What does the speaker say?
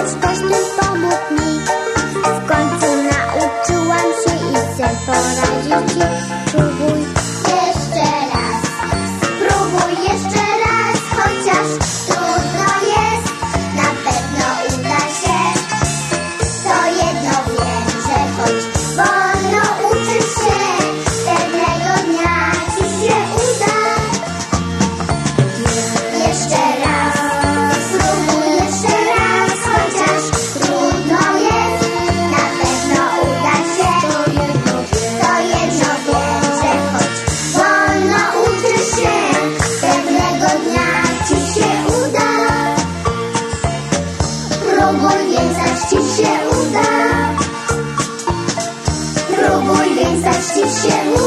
that's, that's, Próbuj więc, aż ci się uda. Próbuj więc, aż ci się uda